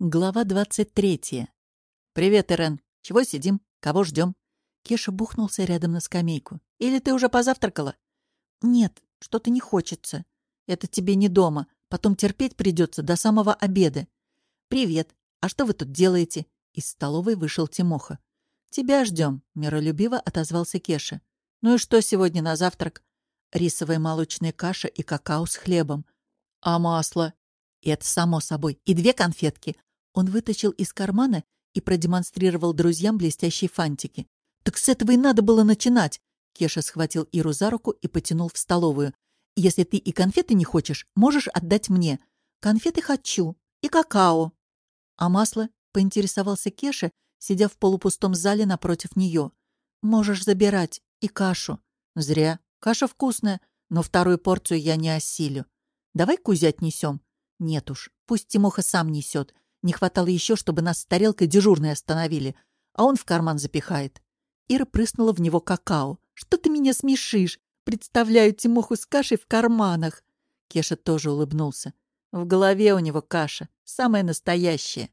Глава двадцать третья. «Привет, Ирен. Чего сидим? Кого ждем? Кеша бухнулся рядом на скамейку. «Или ты уже позавтракала?» «Нет, что-то не хочется. Это тебе не дома. Потом терпеть придется до самого обеда». «Привет. А что вы тут делаете?» Из столовой вышел Тимоха. «Тебя ждем», — миролюбиво отозвался Кеша. «Ну и что сегодня на завтрак?» «Рисовая молочная каша и какао с хлебом». «А масло?» Это само собой. И две конфетки. Он вытащил из кармана и продемонстрировал друзьям блестящие фантики. «Так с этого и надо было начинать!» Кеша схватил Иру за руку и потянул в столовую. «Если ты и конфеты не хочешь, можешь отдать мне. Конфеты хочу. И какао». «А масло?» — поинтересовался Кеша, сидя в полупустом зале напротив нее. «Можешь забирать. И кашу». «Зря. Каша вкусная, но вторую порцию я не осилю. Давай Кузя отнесем». «Нет уж. Пусть Тимоха сам несет. Не хватало еще, чтобы нас с тарелкой дежурной остановили, а он в карман запихает. Ира прыснула в него какао. «Что ты меня смешишь? Представляю Тимоху с кашей в карманах!» Кеша тоже улыбнулся. В голове у него каша, самая настоящая.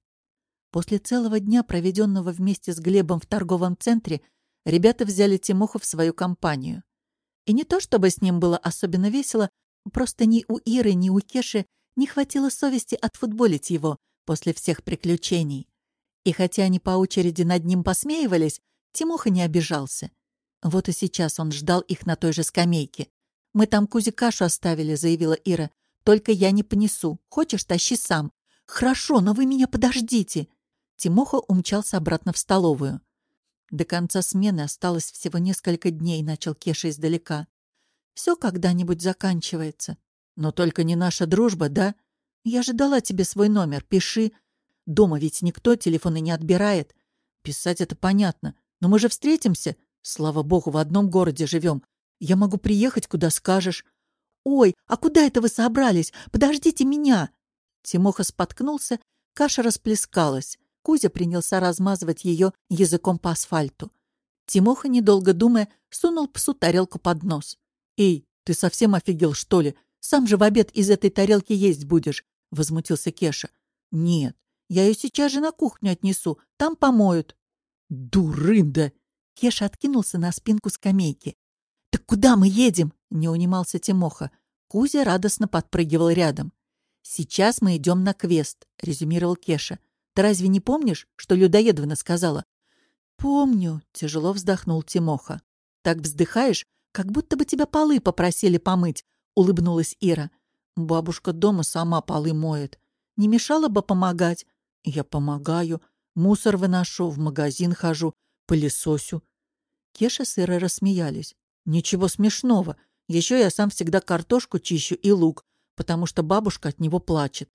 После целого дня, проведенного вместе с Глебом в торговом центре, ребята взяли Тимоху в свою компанию. И не то, чтобы с ним было особенно весело, просто ни у Иры, ни у Кеши не хватило совести отфутболить его, после всех приключений. И хотя они по очереди над ним посмеивались, Тимоха не обижался. Вот и сейчас он ждал их на той же скамейке. «Мы там Кузе кашу оставили», — заявила Ира. «Только я не понесу. Хочешь, тащи сам». «Хорошо, но вы меня подождите». Тимоха умчался обратно в столовую. До конца смены осталось всего несколько дней, начал Кеша издалека. Все когда-нибудь заканчивается. Но только не наша дружба, да? Я же дала тебе свой номер, пиши. Дома ведь никто телефоны не отбирает. Писать это понятно. Но мы же встретимся. Слава богу, в одном городе живем. Я могу приехать, куда скажешь. Ой, а куда это вы собрались? Подождите меня. Тимоха споткнулся, каша расплескалась. Кузя принялся размазывать ее языком по асфальту. Тимоха, недолго думая, сунул псу тарелку под нос. «Эй, ты совсем офигел, что ли? Сам же в обед из этой тарелки есть будешь возмутился Кеша. «Нет, я ее сейчас же на кухню отнесу, там помоют». «Дурында!» Кеша откинулся на спинку скамейки. «Так куда мы едем?» — не унимался Тимоха. Кузя радостно подпрыгивал рядом. «Сейчас мы идем на квест», — резюмировал Кеша. «Ты разве не помнишь, что Людоедовна сказала?» «Помню», — тяжело вздохнул Тимоха. «Так вздыхаешь, как будто бы тебя полы попросили помыть», — улыбнулась Ира. Бабушка дома сама полы моет. Не мешало бы помогать? Я помогаю. Мусор выношу, в магазин хожу, пылесосю. Кеша с Ирой рассмеялись. Ничего смешного. Еще я сам всегда картошку чищу и лук, потому что бабушка от него плачет.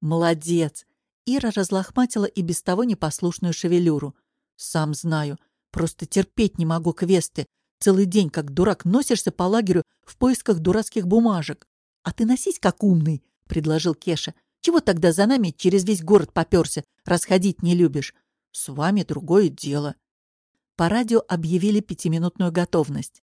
Молодец! Ира разлохматила и без того непослушную шевелюру. Сам знаю. Просто терпеть не могу квесты. Целый день, как дурак, носишься по лагерю в поисках дурацких бумажек. «А ты носись как умный», — предложил Кеша. «Чего тогда за нами через весь город попёрся, расходить не любишь? С вами другое дело». По радио объявили пятиминутную готовность.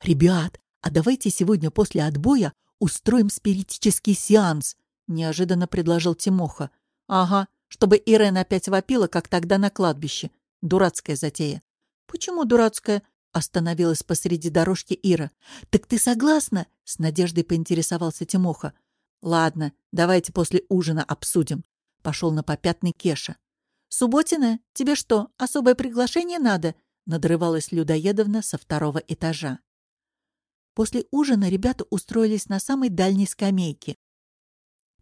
«Ребят, а давайте сегодня после отбоя устроим спиритический сеанс», — неожиданно предложил Тимоха. «Ага, чтобы Ирен опять вопила, как тогда на кладбище. Дурацкая затея». «Почему дурацкая?» Остановилась посреди дорожки Ира. «Так ты согласна?» — с надеждой поинтересовался Тимоха. «Ладно, давайте после ужина обсудим», — пошел на попятный Кеша. «Субботина, тебе что, особое приглашение надо?» — надрывалась Людоедовна со второго этажа. После ужина ребята устроились на самой дальней скамейке.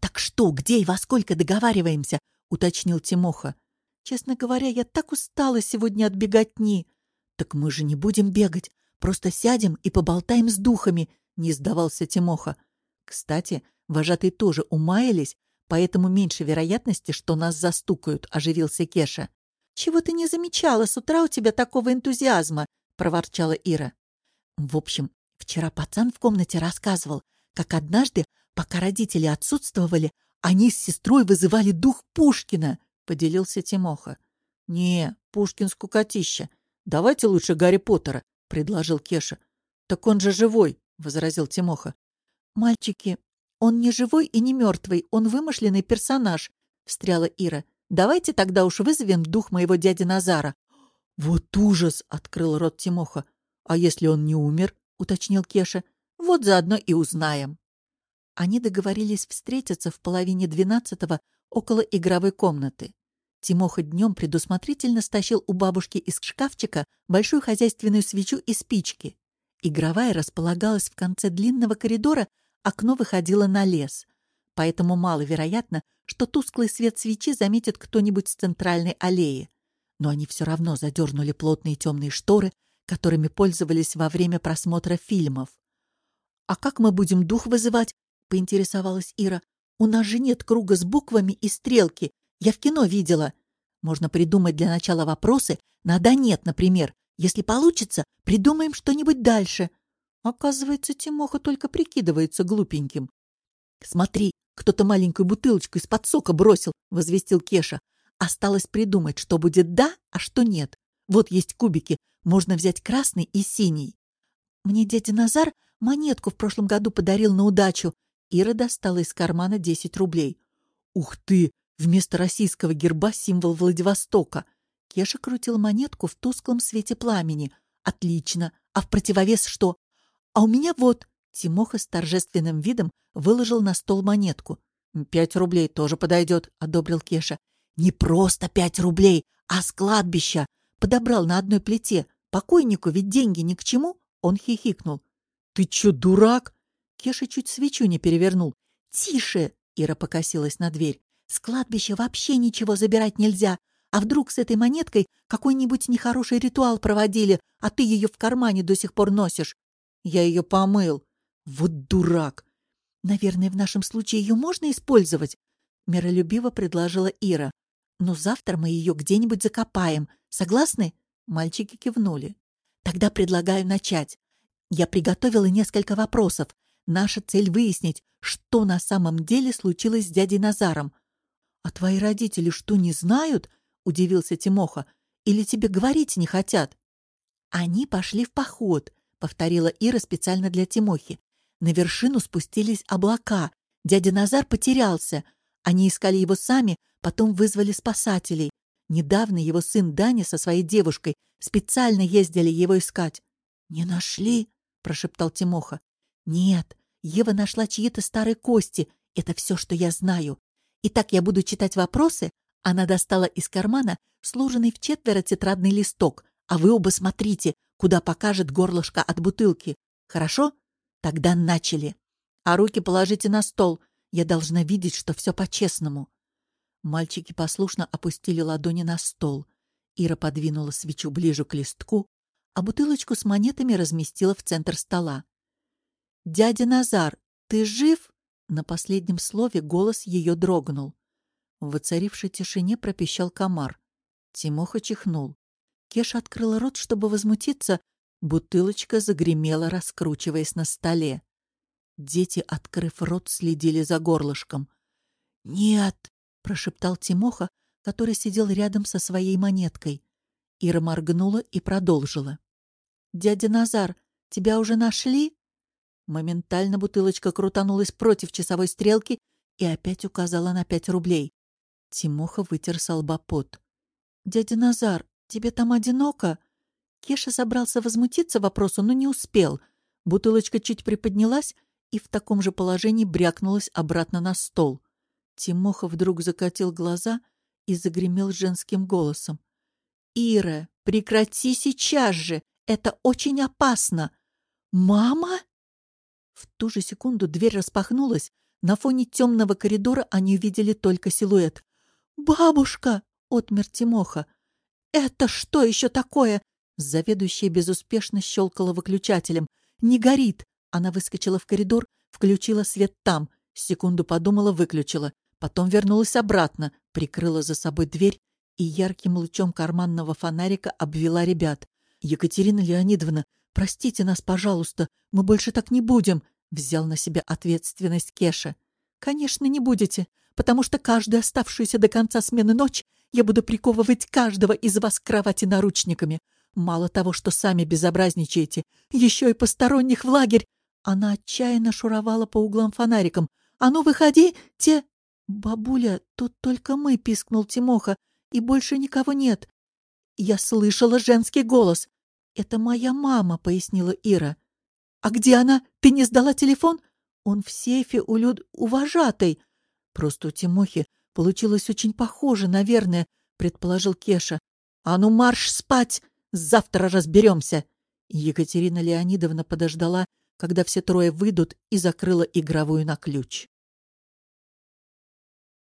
«Так что, где и во сколько договариваемся?» — уточнил Тимоха. «Честно говоря, я так устала сегодня от беготни», «Так мы же не будем бегать, просто сядем и поболтаем с духами», — не сдавался Тимоха. «Кстати, вожатые тоже умаялись, поэтому меньше вероятности, что нас застукают», — оживился Кеша. «Чего ты не замечала? С утра у тебя такого энтузиазма», — проворчала Ира. «В общем, вчера пацан в комнате рассказывал, как однажды, пока родители отсутствовали, они с сестрой вызывали дух Пушкина», — поделился Тимоха. «Не, Пушкин скукотища. «Давайте лучше Гарри Поттера», — предложил Кеша. «Так он же живой», — возразил Тимоха. «Мальчики, он не живой и не мертвый, он вымышленный персонаж», встряла Ира. «Давайте тогда уж вызовем дух моего дяди Назара». «Вот ужас!» — открыл рот Тимоха. «А если он не умер?» — уточнил Кеша. «Вот заодно и узнаем». Они договорились встретиться в половине двенадцатого около игровой комнаты. Тимоха днем предусмотрительно стащил у бабушки из шкафчика большую хозяйственную свечу и спички. Игровая располагалась в конце длинного коридора, окно выходило на лес. Поэтому маловероятно, что тусклый свет свечи заметит кто-нибудь с центральной аллеи. Но они все равно задернули плотные темные шторы, которыми пользовались во время просмотра фильмов. «А как мы будем дух вызывать?» — поинтересовалась Ира. «У нас же нет круга с буквами и стрелки. Я в кино видела. Можно придумать для начала вопросы на «да-нет», например. Если получится, придумаем что-нибудь дальше». Оказывается, Тимоха только прикидывается глупеньким. «Смотри, кто-то маленькую бутылочку из-под сока бросил», — возвестил Кеша. «Осталось придумать, что будет «да», а что «нет». Вот есть кубики, можно взять красный и синий. Мне дядя Назар монетку в прошлом году подарил на удачу. Ира достала из кармана 10 рублей. «Ух ты! Вместо российского герба символ Владивостока!» Кеша крутил монетку в тусклом свете пламени. «Отлично! А в противовес что? А у меня вот...» Тимоха с торжественным видом выложил на стол монетку. «Пять рублей тоже подойдет», — одобрил Кеша. «Не просто пять рублей, а с кладбища!» Подобрал на одной плите. Покойнику ведь деньги ни к чему. Он хихикнул. «Ты чё, дурак?» Кеша чуть свечу не перевернул. «Тише!» — Ира покосилась на дверь. «С кладбища вообще ничего забирать нельзя. А вдруг с этой монеткой какой-нибудь нехороший ритуал проводили, а ты ее в кармане до сих пор носишь?» «Я ее помыл». «Вот дурак!» «Наверное, в нашем случае ее можно использовать?» Миролюбиво предложила Ира. «Но завтра мы ее где-нибудь закопаем. Согласны?» Мальчики кивнули. «Тогда предлагаю начать. Я приготовила несколько вопросов. Наша цель выяснить, что на самом деле случилось с дядей Назаром. «А твои родители что, не знают?» — удивился Тимоха. «Или тебе говорить не хотят?» «Они пошли в поход», — повторила Ира специально для Тимохи. На вершину спустились облака. Дядя Назар потерялся. Они искали его сами, потом вызвали спасателей. Недавно его сын Даня со своей девушкой специально ездили его искать. «Не нашли?» — прошептал Тимоха. «Нет, Ева нашла чьи-то старые кости. Это все, что я знаю. Итак, я буду читать вопросы. Она достала из кармана сложенный в четверо тетрадный листок. А вы оба смотрите, куда покажет горлышко от бутылки. Хорошо? Тогда начали. А руки положите на стол. Я должна видеть, что все по-честному. Мальчики послушно опустили ладони на стол. Ира подвинула свечу ближе к листку, а бутылочку с монетами разместила в центр стола. «Дядя Назар, ты жив?» На последнем слове голос ее дрогнул. В воцарившей тишине пропищал комар. Тимоха чихнул. Кеша открыла рот, чтобы возмутиться. Бутылочка загремела, раскручиваясь на столе. Дети, открыв рот, следили за горлышком. «Нет!» прошептал Тимоха, который сидел рядом со своей монеткой. Ира моргнула и продолжила. «Дядя Назар, тебя уже нашли?» Моментально бутылочка крутанулась против часовой стрелки и опять указала на пять рублей. Тимоха вытер с «Дядя Назар, тебе там одиноко?» Кеша собрался возмутиться вопросу, но не успел. Бутылочка чуть приподнялась и в таком же положении брякнулась обратно на стол. Тимоха вдруг закатил глаза и загремел женским голосом. «Ира, прекрати сейчас же! Это очень опасно! Мама?» В ту же секунду дверь распахнулась. На фоне темного коридора они увидели только силуэт. «Бабушка!» — отмер Тимоха. «Это что еще такое?» Заведующая безуспешно щелкала выключателем. «Не горит!» Она выскочила в коридор, включила свет там. Секунду подумала, выключила. Потом вернулась обратно, прикрыла за собой дверь и ярким лучом карманного фонарика обвела ребят. «Екатерина Леонидовна, простите нас, пожалуйста, мы больше так не будем», — взял на себя ответственность Кеша. «Конечно, не будете, потому что каждую оставшуюся до конца смены ночь я буду приковывать каждого из вас к кровати наручниками. Мало того, что сами безобразничаете, еще и посторонних в лагерь». Она отчаянно шуровала по углам фонариком. «А ну, выходи, те...» «Бабуля, тут только мы», — пискнул Тимоха, — «и больше никого нет». «Я слышала женский голос. Это моя мама», — пояснила Ира. «А где она? Ты не сдала телефон?» «Он в сейфе у Люд... у вожатой». «Просто у Тимохи получилось очень похоже, наверное», — предположил Кеша. «А ну марш спать! Завтра разберемся!» Екатерина Леонидовна подождала, когда все трое выйдут, и закрыла игровую на ключ.